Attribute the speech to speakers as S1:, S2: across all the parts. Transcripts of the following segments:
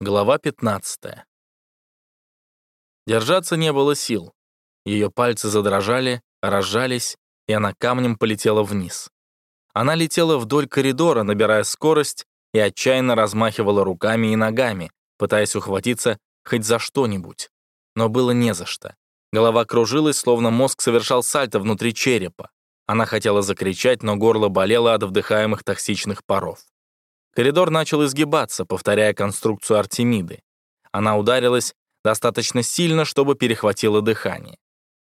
S1: Глава 15. Держаться не было сил. Ее пальцы задрожали, разжались, и она камнем полетела вниз. Она летела вдоль коридора, набирая скорость, и отчаянно размахивала руками и ногами, пытаясь ухватиться хоть за что-нибудь. Но было не за что. Голова кружилась, словно мозг совершал сальто внутри черепа. Она хотела закричать, но горло болело от вдыхаемых токсичных паров. Коридор начал изгибаться, повторяя конструкцию Артемиды. Она ударилась достаточно сильно, чтобы перехватило дыхание.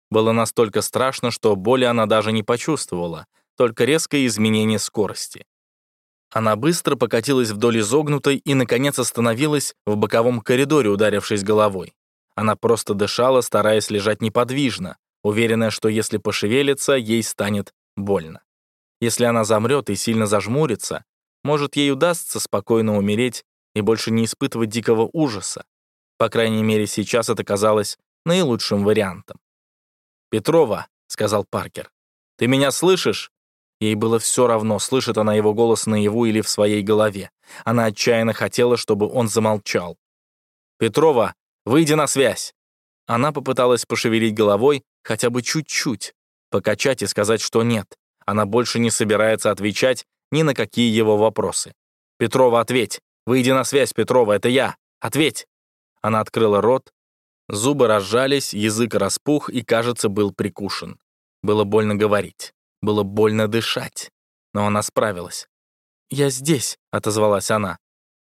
S1: Было настолько страшно, что боли она даже не почувствовала, только резкое изменение скорости. Она быстро покатилась вдоль изогнутой и, наконец, остановилась в боковом коридоре, ударившись головой. Она просто дышала, стараясь лежать неподвижно, уверенная, что если пошевелится, ей станет больно. Если она замрет и сильно зажмурится, может, ей удастся спокойно умереть и больше не испытывать дикого ужаса. По крайней мере, сейчас это казалось наилучшим вариантом. «Петрова», — сказал Паркер, — «ты меня слышишь?» Ей было все равно, слышит она его голос наяву или в своей голове. Она отчаянно хотела, чтобы он замолчал. «Петрова, выйди на связь!» Она попыталась пошевелить головой хотя бы чуть-чуть, покачать и сказать, что нет. Она больше не собирается отвечать ни на какие его вопросы. «Петрова, ответь! Выйди на связь, Петрова, это я! Ответь!» Она открыла рот, зубы разжались, язык распух и, кажется, был прикушен. Было больно говорить, было больно дышать, но она справилась. «Я здесь», — отозвалась она.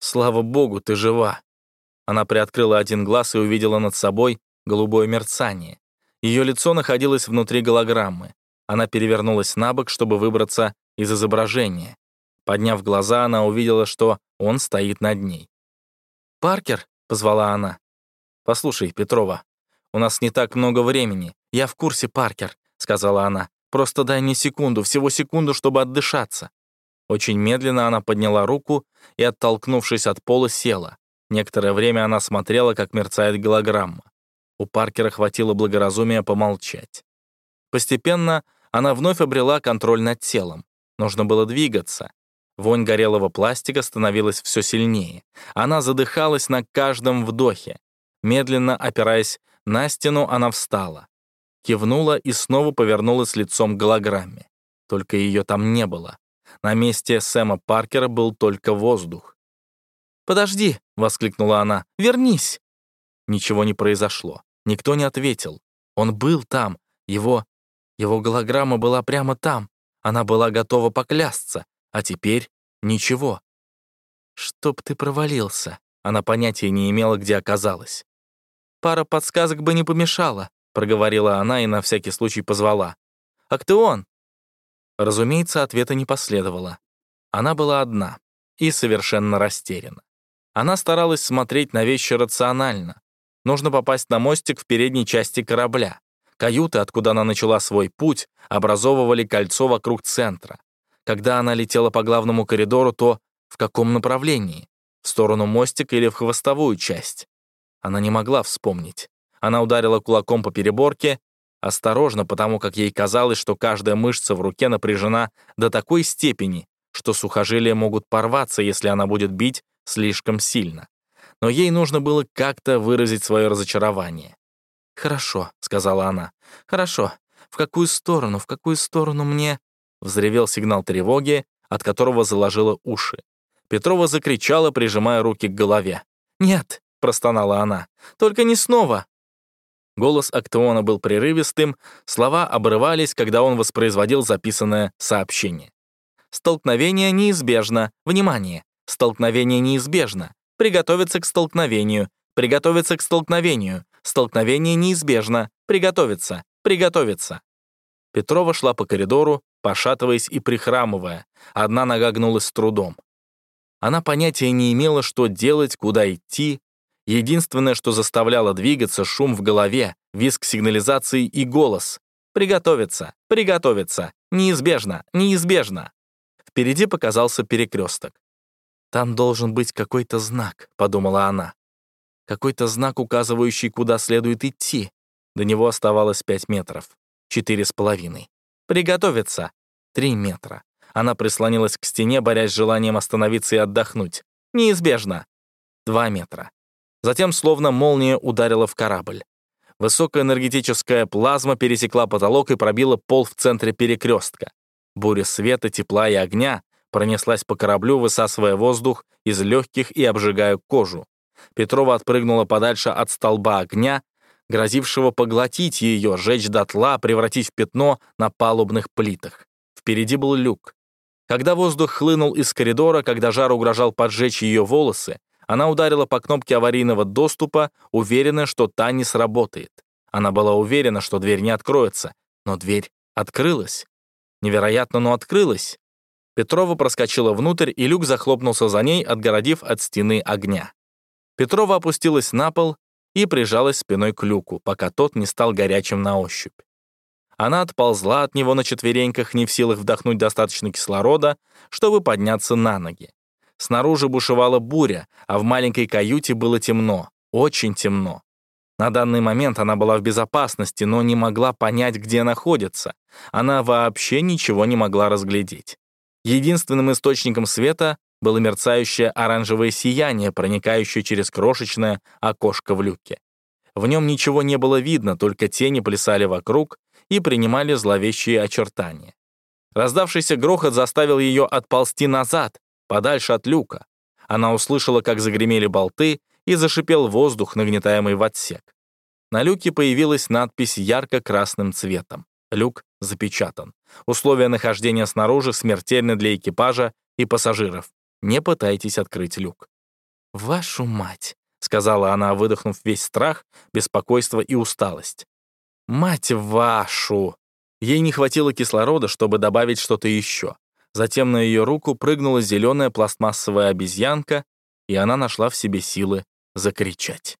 S1: «Слава богу, ты жива». Она приоткрыла один глаз и увидела над собой голубое мерцание. Ее лицо находилось внутри голограммы. Она перевернулась на бок, чтобы выбраться из изображения. Подняв глаза, она увидела, что он стоит над ней. «Паркер?» — позвала она. «Послушай, Петрова, у нас не так много времени. Я в курсе, Паркер», — сказала она. «Просто дай мне секунду, всего секунду, чтобы отдышаться». Очень медленно она подняла руку и, оттолкнувшись от пола, села. Некоторое время она смотрела, как мерцает голограмма. У Паркера хватило благоразумия помолчать. Постепенно она вновь обрела контроль над телом. Нужно было двигаться. Вонь горелого пластика становилась все сильнее. Она задыхалась на каждом вдохе. Медленно опираясь на стену, она встала. Кивнула и снова повернулась лицом к голограмме. Только ее там не было. На месте Сэма Паркера был только воздух. «Подожди!» — воскликнула она. «Вернись!» Ничего не произошло. Никто не ответил. Он был там. Его... Его голограмма была прямо там. Она была готова поклясться, а теперь ничего. «Чтоб ты провалился», она понятия не имела, где оказалась. «Пара подсказок бы не помешала», — проговорила она и на всякий случай позвала. «Актеон!» Разумеется, ответа не последовало. Она была одна и совершенно растеряна. Она старалась смотреть на вещи рационально. Нужно попасть на мостик в передней части корабля. Каюты, откуда она начала свой путь, образовывали кольцо вокруг центра. Когда она летела по главному коридору, то в каком направлении? В сторону мостика или в хвостовую часть? Она не могла вспомнить. Она ударила кулаком по переборке, осторожно, потому как ей казалось, что каждая мышца в руке напряжена до такой степени, что сухожилия могут порваться, если она будет бить слишком сильно. Но ей нужно было как-то выразить свое разочарование. «Хорошо», — сказала она. «Хорошо. В какую сторону, в какую сторону мне...» Взревел сигнал тревоги, от которого заложило уши. Петрова закричала, прижимая руки к голове. «Нет», — простонала она, — «только не снова». Голос Актеона был прерывистым, слова обрывались, когда он воспроизводил записанное сообщение. «Столкновение неизбежно. Внимание! Столкновение неизбежно. Приготовиться к столкновению. Приготовиться к столкновению. Столкновение неизбежно. Приготовиться. Приготовиться. Петрова шла по коридору, пошатываясь и прихрамывая. Одна нога гнулась с трудом. Она понятия не имела, что делать, куда идти. Единственное, что заставляло двигаться, шум в голове, визг сигнализации и голос. «Приготовиться! Приготовиться! Неизбежно! Неизбежно!» Впереди показался перекресток. «Там должен быть какой-то знак», — подумала она. Какой-то знак, указывающий, куда следует идти. До него оставалось пять метров. Четыре с половиной. Приготовиться. Три метра. Она прислонилась к стене, борясь с желанием остановиться и отдохнуть. Неизбежно. 2 метра. Затем словно молния ударила в корабль. Высокоэнергетическая плазма пересекла потолок и пробила пол в центре перекрестка. Буря света, тепла и огня пронеслась по кораблю, высасывая воздух из легких и обжигая кожу. Петрова отпрыгнула подальше от столба огня, грозившего поглотить ее, сжечь дотла, превратить в пятно на палубных плитах. Впереди был люк. Когда воздух хлынул из коридора, когда жар угрожал поджечь ее волосы, она ударила по кнопке аварийного доступа, уверенная, что та не сработает. Она была уверена, что дверь не откроется, но дверь открылась. Невероятно, но открылась. Петрова проскочила внутрь, и люк захлопнулся за ней, отгородив от стены огня. Петрова опустилась на пол и прижалась спиной к люку, пока тот не стал горячим на ощупь. Она отползла от него на четвереньках, не в силах вдохнуть достаточно кислорода, чтобы подняться на ноги. Снаружи бушевала буря, а в маленькой каюте было темно, очень темно. На данный момент она была в безопасности, но не могла понять, где находится. Она вообще ничего не могла разглядеть. Единственным источником света было мерцающее оранжевое сияние, проникающее через крошечное окошко в люке. В нем ничего не было видно, только тени плясали вокруг и принимали зловещие очертания. Раздавшийся грохот заставил ее отползти назад, подальше от люка. Она услышала, как загремели болты, и зашипел воздух, нагнетаемый в отсек. На люке появилась надпись ярко-красным цветом. Люк запечатан. Условия нахождения снаружи смертельны для экипажа и пассажиров. Не пытайтесь открыть люк. «Вашу мать!» — сказала она, выдохнув весь страх, беспокойство и усталость. «Мать вашу!» Ей не хватило кислорода, чтобы добавить что-то еще. Затем на ее руку прыгнула зеленая пластмассовая обезьянка, и она нашла в себе силы закричать.